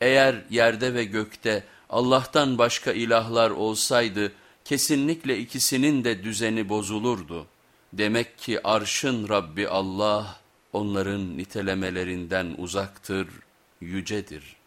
Eğer yerde ve gökte Allah'tan başka ilahlar olsaydı kesinlikle ikisinin de düzeni bozulurdu. Demek ki arşın Rabbi Allah onların nitelemelerinden uzaktır, yücedir.''